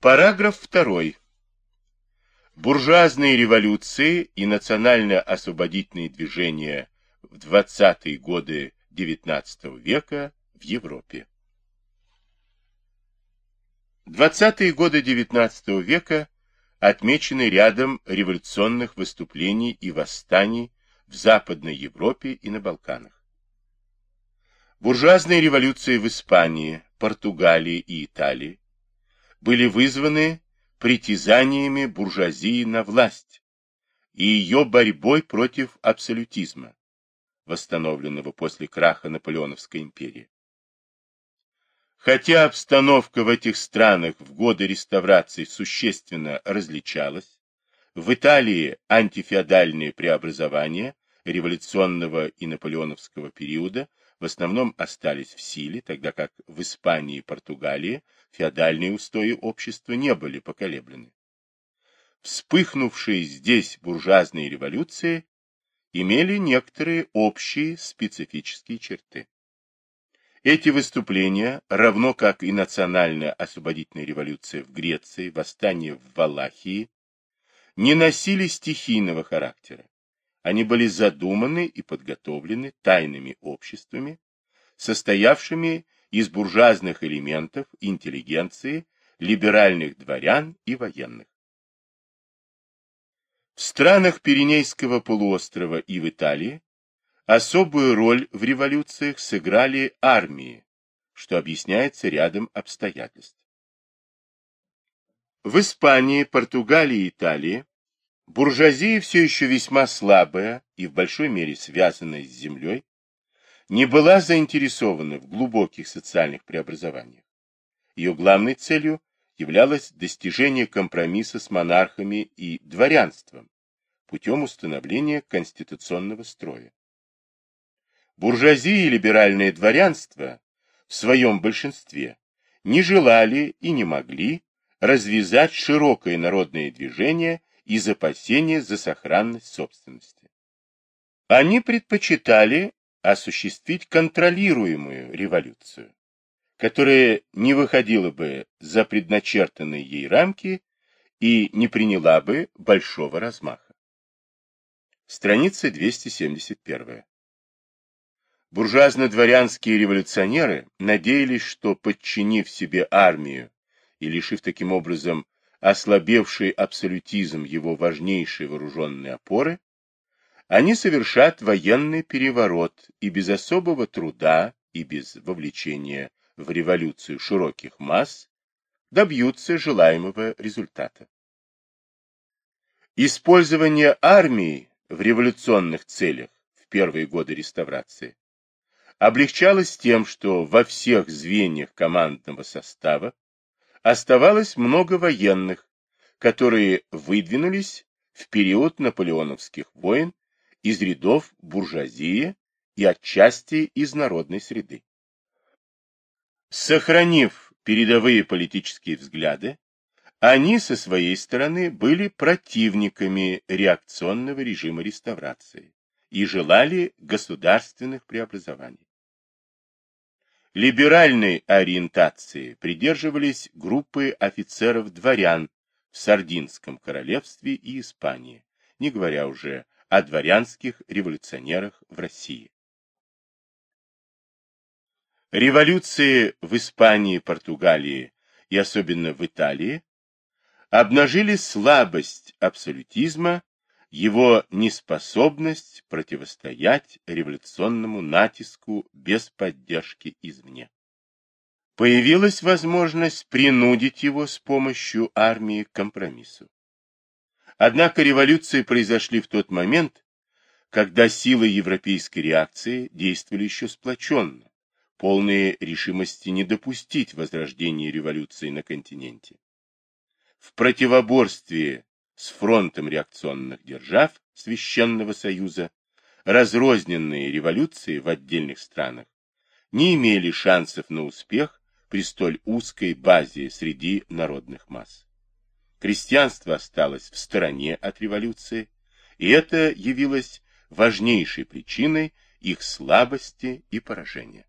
Параграф 2. Буржуазные революции и национально-освободительные движения в 20-е годы XIX века в Европе. 20-е годы XIX века отмечены рядом революционных выступлений и восстаний в Западной Европе и на Балканах. Буржуазные революции в Испании, Португалии и Италии были вызваны притязаниями буржуазии на власть и ее борьбой против абсолютизма, восстановленного после краха Наполеоновской империи. Хотя обстановка в этих странах в годы реставрации существенно различалась, в Италии антифеодальные преобразования революционного и наполеоновского периода в основном остались в силе, тогда как в Испании и Португалии феодальные устои общества не были поколеблены. Вспыхнувшие здесь буржуазные революции имели некоторые общие специфические черты. Эти выступления, равно как и национальная освободительная революция в Греции, восстание в Валахии, не носили стихийного характера. Они были задуманы и подготовлены тайными обществами, состоявшими из буржуазных элементов интеллигенции, либеральных дворян и военных. В странах Пиренейского полуострова и в Италии особую роль в революциях сыграли армии, что объясняется рядом обстоятельств. В Испании, Португалии и Италии Буржуазия все еще весьма слабая и в большой мере связанная с землей, не была заинтересована в глубоких социальных преобразованиях. Ее главной целью являлось достижение компромисса с монархами и дворянством путем установления конституционного строя. Буржуазия и либеральное дворянство в своем большинстве не желали и не могли развязать широкое народное движение из опасения за сохранность собственности. Они предпочитали осуществить контролируемую революцию, которая не выходила бы за предначертанные ей рамки и не приняла бы большого размаха. Страница 271. Буржуазно-дворянские революционеры надеялись, что, подчинив себе армию и лишив таким образом ослабевший абсолютизм его важнейшей вооруженной опоры, они совершат военный переворот и без особого труда и без вовлечения в революцию широких масс добьются желаемого результата. Использование армии в революционных целях в первые годы реставрации облегчалось тем, что во всех звеньях командного состава оставалось много военных, которые выдвинулись в период наполеоновских войн из рядов буржуазии и отчасти из народной среды. Сохранив передовые политические взгляды, они со своей стороны были противниками реакционного режима реставрации и желали государственных преобразований либеральной ориентации придерживались группы офицеров-дворян в Сардинском королевстве и Испании, не говоря уже о дворянских революционерах в России. Революции в Испании, Португалии и особенно в Италии обнажили слабость абсолютизма его неспособность противостоять революционному натиску без поддержки извне. Появилась возможность принудить его с помощью армии к компромиссу. Однако революции произошли в тот момент, когда силы европейской реакции действовали еще сплоченно, полные решимости не допустить возрождения революции на континенте. В противоборстве с фронтом реакционных держав Священного Союза, разрозненные революции в отдельных странах не имели шансов на успех при столь узкой базе среди народных масс. Крестьянство осталось в стороне от революции, и это явилось важнейшей причиной их слабости и поражения.